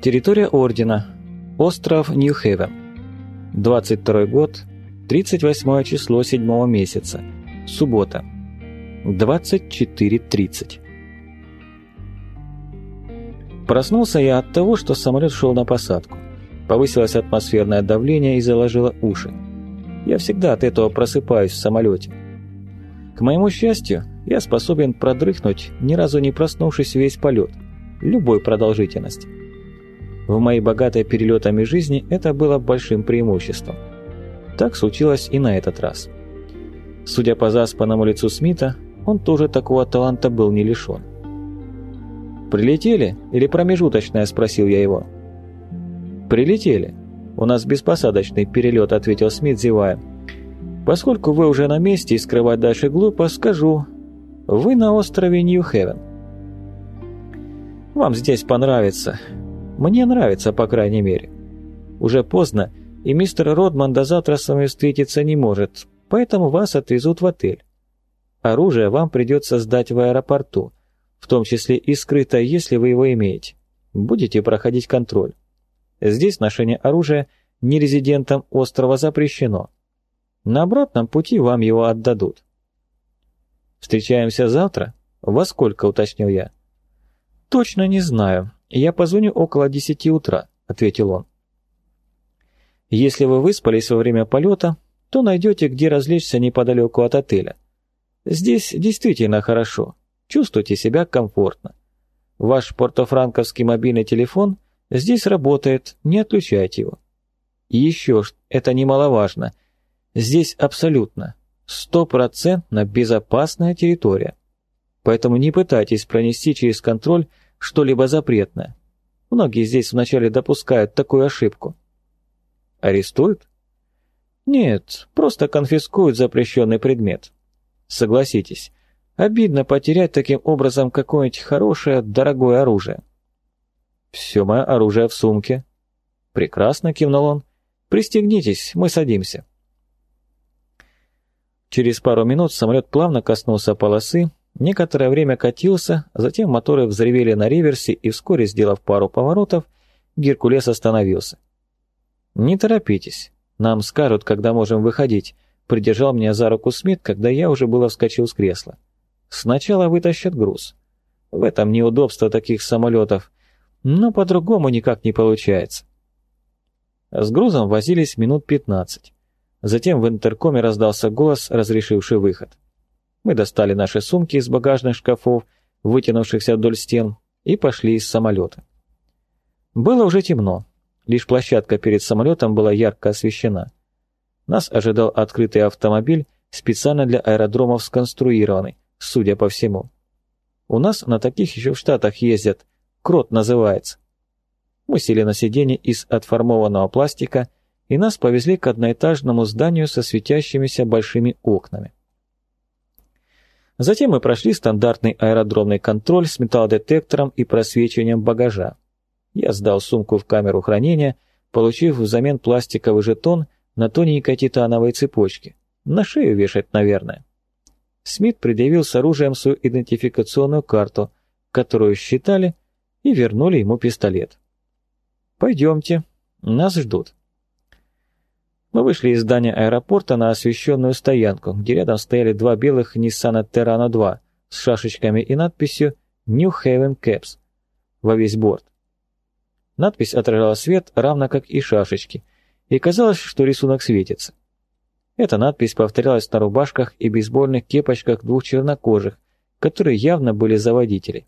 Территория Ордена. Остров Нью-Хевен. 22 год. 38 число 7 месяца. Суббота. 24.30. Проснулся я от того, что самолет шел на посадку. Повысилось атмосферное давление и заложило уши. Я всегда от этого просыпаюсь в самолете. К моему счастью, я способен продрыхнуть, ни разу не проснувшись весь полет, любой продолжительности. В моей богатой перелетами жизни это было большим преимуществом. Так случилось и на этот раз. Судя по заспанному лицу Смита, он тоже такого таланта был не лишен. «Прилетели или промежуточное?» – спросил я его. «Прилетели. У нас беспосадочный перелет», – ответил Смит, зевая. «Поскольку вы уже на месте и скрывать дальше глупо, скажу. Вы на острове Нью-Хевен. Вам здесь понравится. Мне нравится, по крайней мере. Уже поздно, и мистер Родман до завтра с вами встретиться не может, поэтому вас отвезут в отель. Оружие вам придется сдать в аэропорту, в том числе и скрыто, если вы его имеете. Будете проходить контроль. Здесь ношение оружия нерезидентам острова запрещено. На обратном пути вам его отдадут. «Встречаемся завтра? Во сколько?» — уточнил я. «Точно не знаю. «Я позвоню около десяти утра», — ответил он. «Если вы выспались во время полета, то найдете, где развлечься неподалеку от отеля. Здесь действительно хорошо. Чувствуйте себя комфортно. Ваш портофранковский мобильный телефон здесь работает, не отключайте его. И еще, это немаловажно, здесь абсолютно, стопроцентно безопасная территория. Поэтому не пытайтесь пронести через контроль что-либо запретное. Многие здесь вначале допускают такую ошибку. Арестуют? Нет, просто конфискуют запрещенный предмет. Согласитесь, обидно потерять таким образом какое-нибудь хорошее, дорогое оружие. Все мое оружие в сумке. Прекрасно, кивнул он. Пристегнитесь, мы садимся. Через пару минут самолет плавно коснулся полосы, Некоторое время катился, затем моторы взревели на реверсе, и вскоре, сделав пару поворотов, Геркулес остановился. «Не торопитесь, нам скажут, когда можем выходить», — придержал меня за руку Смит, когда я уже было вскочил с кресла. «Сначала вытащат груз. В этом неудобство таких самолетов, но по-другому никак не получается». С грузом возились минут пятнадцать. Затем в интеркоме раздался голос, разрешивший выход. Мы достали наши сумки из багажных шкафов, вытянувшихся вдоль стен, и пошли из самолета. Было уже темно. Лишь площадка перед самолетом была ярко освещена. Нас ожидал открытый автомобиль, специально для аэродромов сконструированный, судя по всему. У нас на таких еще в Штатах ездят. Крот называется. Мы сели на сиденье из отформованного пластика, и нас повезли к одноэтажному зданию со светящимися большими окнами. Затем мы прошли стандартный аэродромный контроль с металлодетектором и просвечиванием багажа. Я сдал сумку в камеру хранения, получив взамен пластиковый жетон на тоненькой титановой цепочке. На шею вешать, наверное. Смит предъявил с оружием свою идентификационную карту, которую считали, и вернули ему пистолет. «Пойдемте, нас ждут». Мы вышли из здания аэропорта на освещенную стоянку, где рядом стояли два белых Nissan Terrano 2 с шашечками и надписью New Haven Caps во весь борт. Надпись отражала свет, равно как и шашечки, и казалось, что рисунок светится. Эта надпись повторялась на рубашках и бейсбольных кепочках двух чернокожих, которые явно были за водителей.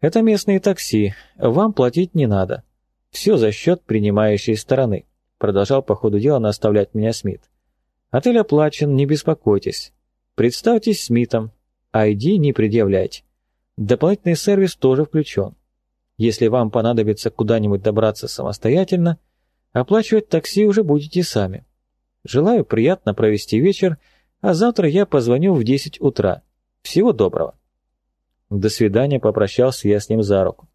«Это местные такси, вам платить не надо. Все за счет принимающей стороны». Продолжал по ходу дела наставлять меня Смит. Отель оплачен, не беспокойтесь. Представьтесь Смитом. ID не предъявляйте. Дополнительный сервис тоже включен. Если вам понадобится куда-нибудь добраться самостоятельно, оплачивать такси уже будете сами. Желаю приятно провести вечер, а завтра я позвоню в 10 утра. Всего доброго. До свидания, попрощался я с ним за руку.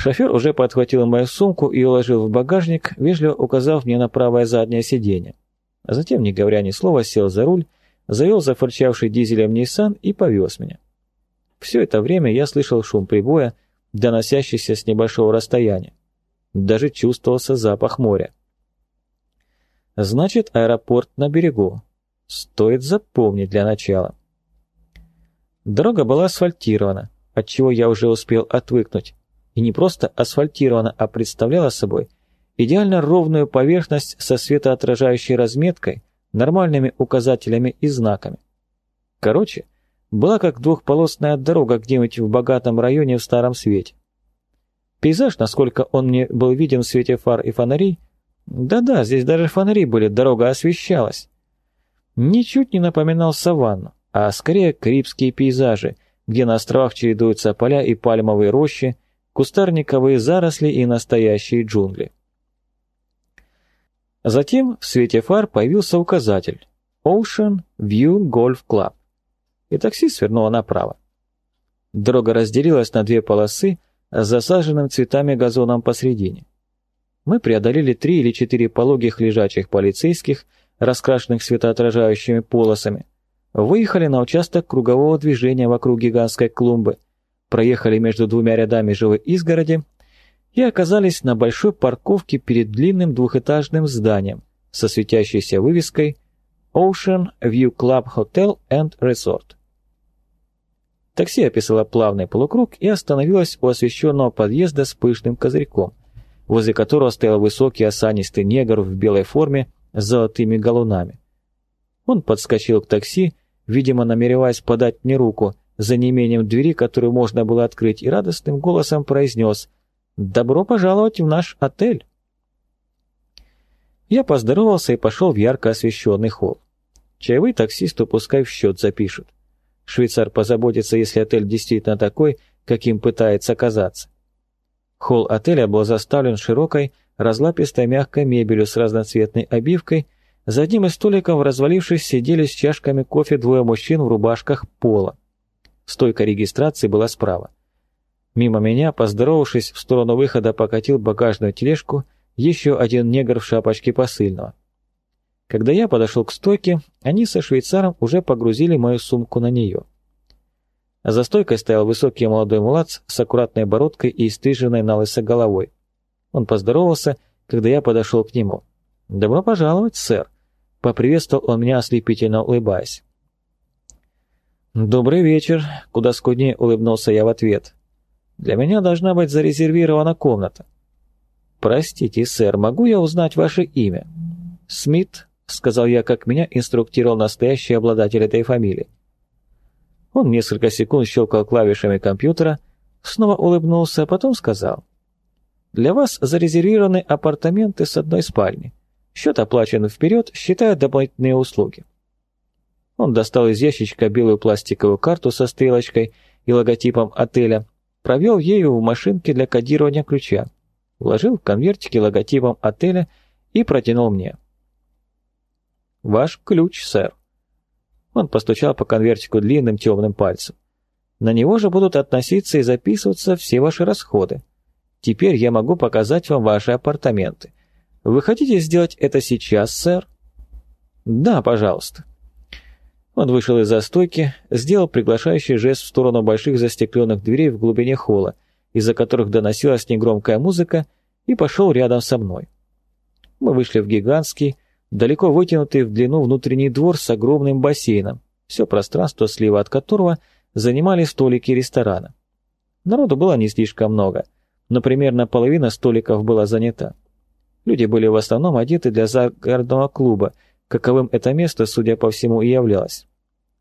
Шофер уже подхватил мою сумку и уложил в багажник, вежливо указав мне на правое заднее сиденье. А затем, не говоря ни слова, сел за руль, завел зафырчавший дизелем Nissan и повез меня. Все это время я слышал шум прибоя, доносящийся с небольшого расстояния. Даже чувствовался запах моря. Значит, аэропорт на берегу. Стоит запомнить для начала. Дорога была асфальтирована, от чего я уже успел отвыкнуть. И не просто асфальтирована, а представляла собой идеально ровную поверхность со светоотражающей разметкой, нормальными указателями и знаками. Короче, была как двухполосная дорога где-нибудь в богатом районе в Старом Свете. Пейзаж, насколько он мне был виден в свете фар и фонарей, да-да, здесь даже фонари были, дорога освещалась. Ничуть не напоминал саванну, а скорее карибские пейзажи, где на островах чередуются поля и пальмовые рощи, кустарниковые заросли и настоящие джунгли. Затем в свете фар появился указатель Ocean View Golf Club, и такси свернуло направо. Дорога разделилась на две полосы с засаженным цветами газоном посредине. Мы преодолели три или четыре пологих лежачих полицейских, раскрашенных светоотражающими полосами, выехали на участок кругового движения вокруг гигантской клумбы, проехали между двумя рядами живой изгороди и оказались на большой парковке перед длинным двухэтажным зданием со светящейся вывеской Ocean View Club Hotel and Resort. Такси описало плавный полукруг и остановилось у освещенного подъезда с пышным козырьком, возле которого стоял высокий осанистый негр в белой форме с золотыми галунами. Он подскочил к такси, видимо, намереваясь подать мне руку за неимением двери, которую можно было открыть, и радостным голосом произнес – «Добро пожаловать в наш отель!» Я поздоровался и пошел в ярко освещенный холл. Чаевые таксисту пускай в счет запишут. Швейцар позаботится, если отель действительно такой, каким пытается казаться. Холл отеля был заставлен широкой, разлапистой мягкой мебелью с разноцветной обивкой, за одним из столиков, развалившись, сидели с чашками кофе двое мужчин в рубашках пола. Стойка регистрации была справа. Мимо меня, поздоровавшись, в сторону выхода покатил багажную тележку еще один негр в шапочке посыльного. Когда я подошел к стойке, они со швейцаром уже погрузили мою сумку на нее. За стойкой стоял высокий молодой мулац с аккуратной бородкой и стриженной на лысо головой. Он поздоровался, когда я подошел к нему. «Добро пожаловать, сэр!» — поприветствовал он меня, ослепительно улыбаясь. «Добрый вечер!» — куда скуднее улыбнулся я в ответ. Для меня должна быть зарезервирована комната. Простите, сэр, могу я узнать ваше имя? Смит, сказал я, как меня инструктировал настоящий обладатель этой фамилии. Он несколько секунд щелкал клавишами компьютера, снова улыбнулся, а потом сказал. «Для вас зарезервированы апартаменты с одной спальни. Счет оплачен вперед, считая дополнительные услуги». Он достал из ящичка белую пластиковую карту со стрелочкой и логотипом отеля, провел ею в машинке для кодирования ключа, вложил в конвертики логотипом отеля и протянул мне. «Ваш ключ, сэр». Он постучал по конвертику длинным темным пальцем. «На него же будут относиться и записываться все ваши расходы. Теперь я могу показать вам ваши апартаменты. Вы хотите сделать это сейчас, сэр?» «Да, пожалуйста». Он вышел из-за стойки, сделал приглашающий жест в сторону больших застекленных дверей в глубине холла, из-за которых доносилась негромкая музыка, и пошел рядом со мной. Мы вышли в гигантский, далеко вытянутый в длину внутренний двор с огромным бассейном, все пространство слева от которого занимали столики ресторана. Народу было не слишком много, но примерно половина столиков была занята. Люди были в основном одеты для загородного клуба, каковым это место, судя по всему, и являлось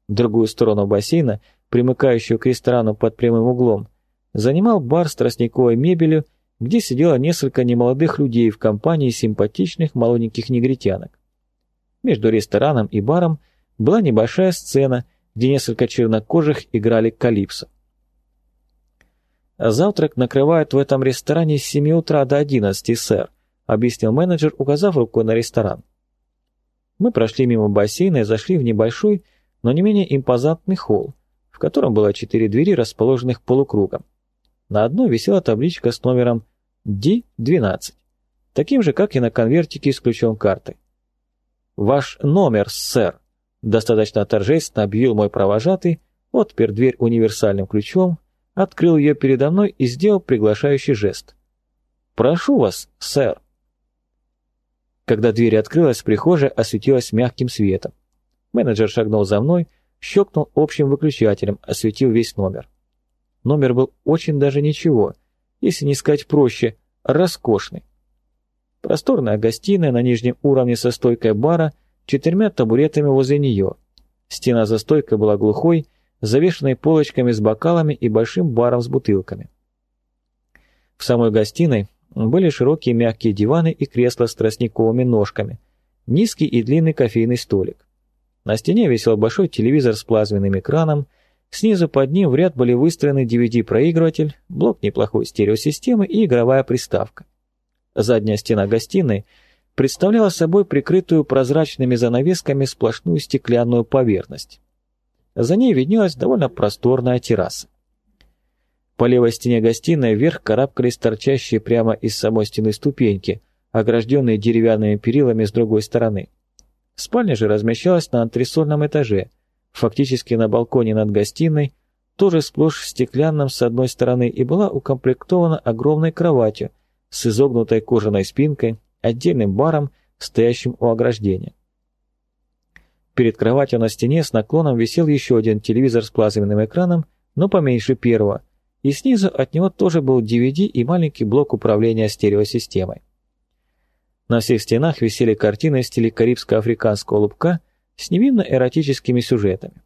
другую сторону бассейна, примыкающую к ресторану под прямым углом, занимал бар с тростниковой мебелью, где сидело несколько немолодых людей в компании симпатичных молоденьких негритянок. Между рестораном и баром была небольшая сцена, где несколько чернокожих играли калипсо. «Завтрак накрывают в этом ресторане с 7 утра до 11, сэр», объяснил менеджер, указав рукой на ресторан. Мы прошли мимо бассейна и зашли в небольшой, но не менее импозантный холл, в котором было четыре двери, расположенных полукругом. На одной висела табличка с номером D12, таким же, как и на конвертике с ключом карты. «Ваш номер, сэр!» Достаточно торжественно объявил мой провожатый, отпер дверь универсальным ключом, открыл ее передо мной и сделал приглашающий жест. «Прошу вас, сэр». Когда дверь открылась, прихожая осветилась мягким светом. Менеджер шагнул за мной, щелкнул общим выключателем, осветил весь номер. Номер был очень даже ничего, если не сказать проще, роскошный. Просторная гостиная на нижнем уровне со стойкой бара, четырьмя табуретами возле нее. Стена за стойкой была глухой, завешенной полочками с бокалами и большим баром с бутылками. В самой гостиной были широкие мягкие диваны и кресла с тростниковыми ножками, низкий и длинный кофейный столик. На стене висел большой телевизор с плазменным экраном, снизу под ним в ряд были выстроены DVD-проигрыватель, блок неплохой стереосистемы и игровая приставка. Задняя стена гостиной представляла собой прикрытую прозрачными занавесками сплошную стеклянную поверхность. За ней виднелась довольно просторная терраса. По левой стене гостиной вверх карабкались торчащие прямо из самой стены ступеньки, огражденные деревянными перилами с другой стороны. Спальня же размещалась на антресольном этаже, фактически на балконе над гостиной, тоже сплошь стеклянным с одной стороны и была укомплектована огромной кроватью с изогнутой кожаной спинкой, отдельным баром, стоящим у ограждения. Перед кроватью на стене с наклоном висел еще один телевизор с плазменным экраном, но поменьше первого, и снизу от него тоже был DVD и маленький блок управления стереосистемой. На всех стенах висели картины в стиле карибско-африканского лубка с невинно эротическими сюжетами.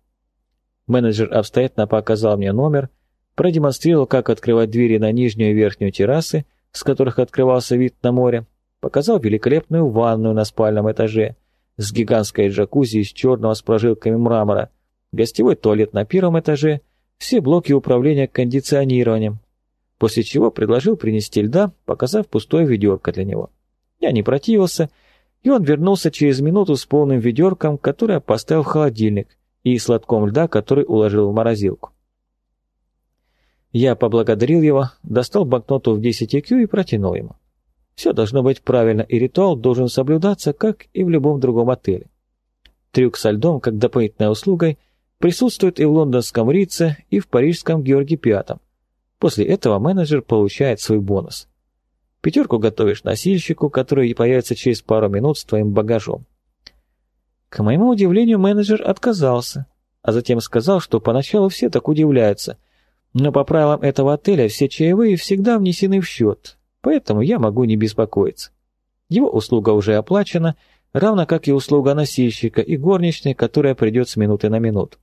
Менеджер обстоятельно показал мне номер, продемонстрировал, как открывать двери на нижнюю и верхнюю террасы, с которых открывался вид на море, показал великолепную ванную на спальном этаже с гигантской джакузи из черного с прожилками мрамора, гостевой туалет на первом этаже, все блоки управления кондиционированием, после чего предложил принести льда, показав пустое ведерко для него. Я не противился, и он вернулся через минуту с полным ведерком, которое поставил в холодильник, и с лотком льда, который уложил в морозилку. Я поблагодарил его, достал банкноту в 10 IQ и протянул ему. Все должно быть правильно, и ритуал должен соблюдаться, как и в любом другом отеле. Трюк со льдом, как дополнительной услугой, присутствует и в лондонском Рице, и в парижском Георге Пятом. После этого менеджер получает свой бонус. Пятерку готовишь носильщику, который появится через пару минут с твоим багажом. К моему удивлению, менеджер отказался, а затем сказал, что поначалу все так удивляются, но по правилам этого отеля все чаевые всегда внесены в счет, поэтому я могу не беспокоиться. Его услуга уже оплачена, равно как и услуга носильщика и горничной, которая придет с минуты на минуту.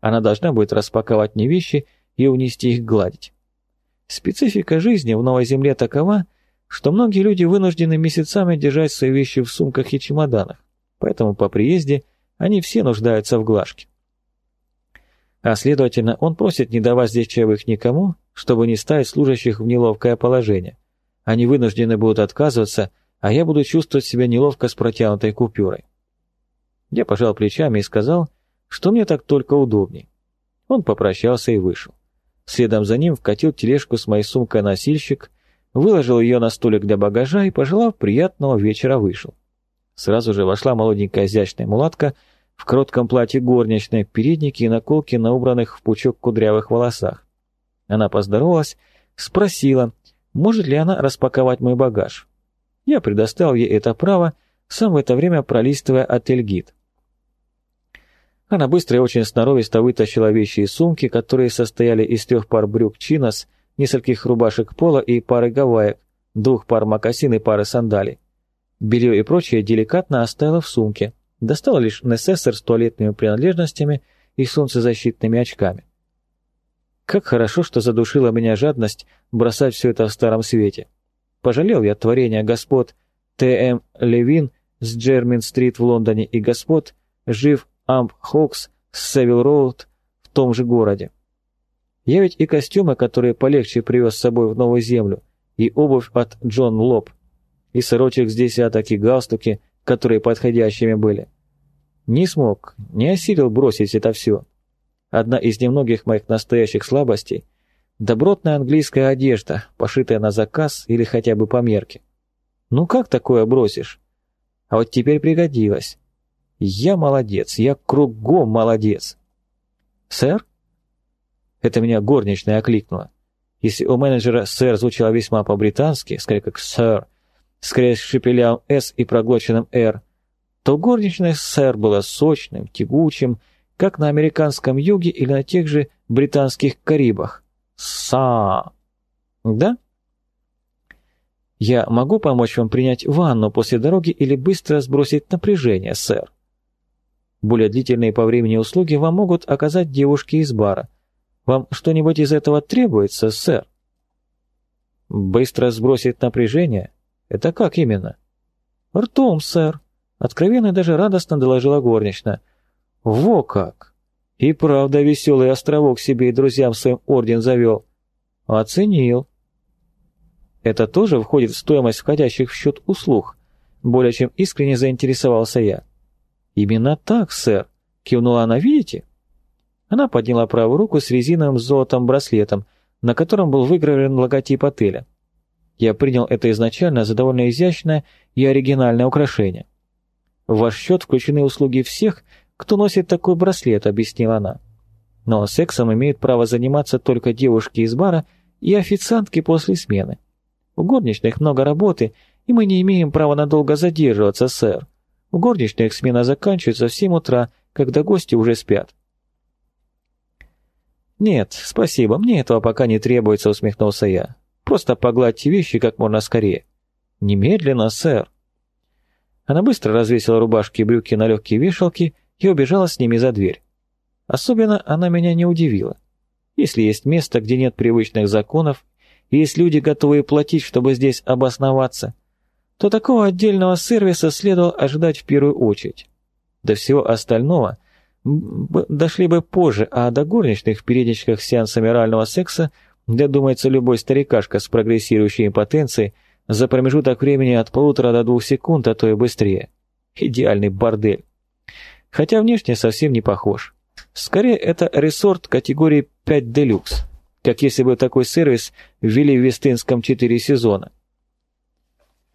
Она должна будет распаковать мне вещи и унести их гладить. Специфика жизни в Новой Земле такова, что многие люди вынуждены месяцами держать свои вещи в сумках и чемоданах, поэтому по приезде они все нуждаются в глажке. А следовательно, он просит не давать здесь чаевых никому, чтобы не ставить служащих в неловкое положение. Они вынуждены будут отказываться, а я буду чувствовать себя неловко с протянутой купюрой. Я пожал плечами и сказал, что мне так только удобней. Он попрощался и вышел. Следом за ним вкатил тележку с моей сумкой носильщик, выложил ее на столик для багажа и, пожелав приятного вечера, вышел. Сразу же вошла молоденькая изящная мулатка в коротком платье горничной, передники и наколки на убранных в пучок кудрявых волосах. Она поздоровалась, спросила, может ли она распаковать мой багаж. Я предоставил ей это право, сам в это время пролистывая отель-гид. Она быстро и очень сноровисто вытащила вещи из сумки, которые состояли из трех пар брюк чинос, нескольких рубашек пола и пары гаваек, двух пар мокасин и пары сандалий. Белье и прочее деликатно оставила в сумке, достала лишь несессор с туалетными принадлежностями и солнцезащитными очками. Как хорошо, что задушила меня жадность бросать все это в старом свете. Пожалел я творения господ Т.М. Левин с Джермин-стрит в Лондоне и господ Жив Амп Хокс с Севил Роуд в том же городе. Я ведь и костюмы, которые полегче привез с собой в Новую Землю, и обувь от Джон Лоб, и сорочек с десяток, и галстуки, которые подходящими были. Не смог, не осилил бросить это все. Одна из немногих моих настоящих слабостей – добротная английская одежда, пошитая на заказ или хотя бы по мерке. Ну как такое бросишь? А вот теперь пригодилось. Я молодец, я кругом молодец. Сэр? Это меня горничная окликнула. Если у менеджера «сэр» звучало весьма по-британски, скорее как «сэр», скорее с шепелявым «с» и проглоченным «р», то горничная «сэр» была сочным, тягучим, как на американском юге или на тех же британских Карибах. «Са». Да? Я могу помочь вам принять ванну после дороги или быстро сбросить напряжение, сэр? Более длительные по времени услуги вам могут оказать девушки из бара. Вам что-нибудь из этого требуется, сэр? Быстро сбросить напряжение? Это как именно? Ртом, сэр. Откровенно и даже радостно доложила горничная. Во как! И правда веселый островок себе и друзьям своим орден завел. Оценил. Это тоже входит в стоимость входящих в счет услуг. Более чем искренне заинтересовался я. «Именно так, сэр», — кивнула она, «видите?» Она подняла правую руку с резиновым золотом браслетом, на котором был выгравлен логотип отеля. Я принял это изначально за довольно изящное и оригинальное украшение. В ваш счет включены услуги всех, кто носит такой браслет, объяснила она. Но сексом имеют право заниматься только девушки из бара и официантки после смены. У горничных много работы, и мы не имеем права надолго задерживаться, сэр. У горничных смена заканчивается в 7 утра, когда гости уже спят. «Нет, спасибо, мне этого пока не требуется», — усмехнулся я. «Просто погладьте вещи как можно скорее». «Немедленно, сэр». Она быстро развесила рубашки и брюки на легкие вешалки и убежала с ними за дверь. Особенно она меня не удивила. Если есть место, где нет привычных законов, и есть люди, готовые платить, чтобы здесь обосноваться, то такого отдельного сервиса следовало ожидать в первую очередь. До всего остального дошли бы позже, а до горничных в передничках с сеансами орального секса додумается любой старикашка с прогрессирующей импотенцией за промежуток времени от полутора до двух секунд, а то и быстрее. Идеальный бордель. Хотя внешне совсем не похож. Скорее, это ресорт категории 5 Deluxe, как если бы такой сервис ввели в Вестынском 4 сезона.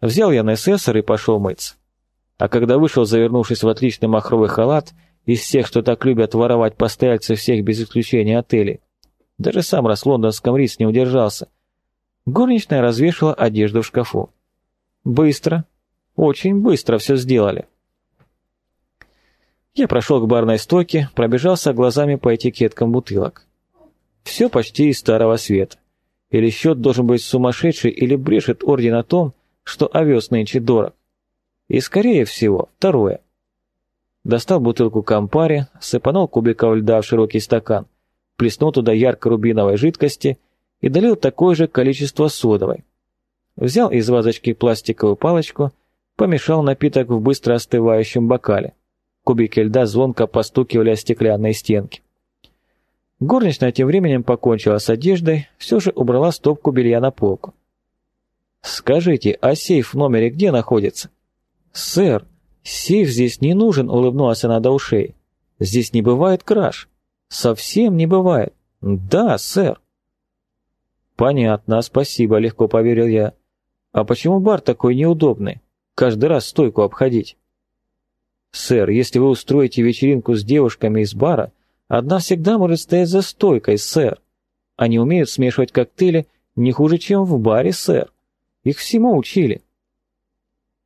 Взял я НССР и пошел мыться. А когда вышел, завернувшись в отличный махровый халат, из всех, что так любят воровать постояльцы всех без исключения отелей, даже сам раз в лондонском Рис не удержался, горничная развешала одежду в шкафу. Быстро, очень быстро все сделали. Я прошел к барной стойке, пробежался глазами по этикеткам бутылок. Все почти из старого света. Или счет должен быть сумасшедший, или брешет орден о том, что овес нынче дорог. И скорее всего, второе. Достал бутылку кампари, сыпанул кубиков льда в широкий стакан, плеснул туда ярко-рубиновой жидкости и долил такое же количество содовой. Взял из вазочки пластиковую палочку, помешал напиток в быстро остывающем бокале. Кубики льда звонко постукивали о стеклянные стенки. Горничная тем временем покончила с одеждой, все же убрала стопку белья на полку. «Скажите, а сейф в номере где находится?» «Сэр, сейф здесь не нужен», — улыбнулась она до ушей. «Здесь не бывает краж. Совсем не бывает. Да, сэр». «Понятно, спасибо», — легко поверил я. «А почему бар такой неудобный? Каждый раз стойку обходить?» «Сэр, если вы устроите вечеринку с девушками из бара, одна всегда может стоять за стойкой, сэр. Они умеют смешивать коктейли не хуже, чем в баре, сэр. Их всему учили.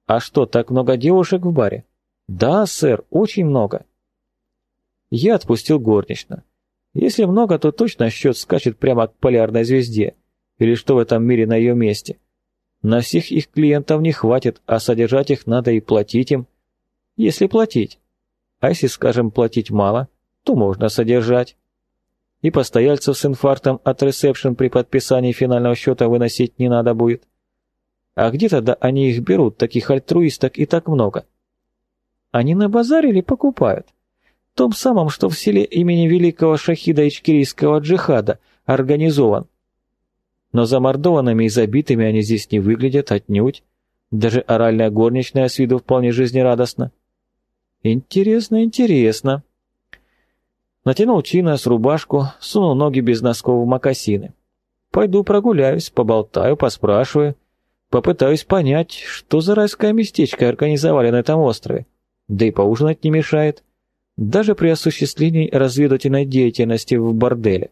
А что, так много девушек в баре? Да, сэр, очень много. Я отпустил горнично. Если много, то точно счет скачет прямо к полярной звезде. Или что в этом мире на ее месте. На всех их клиентов не хватит, а содержать их надо и платить им. Если платить. А если, скажем, платить мало, то можно содержать. И постояльцев с инфарктом от ресепшн при подписании финального счета выносить не надо будет. А где тогда они их берут, таких альтруисток и так много? Они на базаре или покупают? Том самом, что в селе имени великого шахида ичкирийского джихада организован. Но замордованными и забитыми они здесь не выглядят отнюдь. Даже оральная горничная с виду вполне жизнерадостна. Интересно, интересно. Натянул чина с рубашку, сунул ноги без носков в мокасины. Пойду прогуляюсь, поболтаю, поспрашиваю. Попытаюсь понять, что за райское местечко организовали на этом острове. Да и поужинать не мешает. Даже при осуществлении разведывательной деятельности в борделе.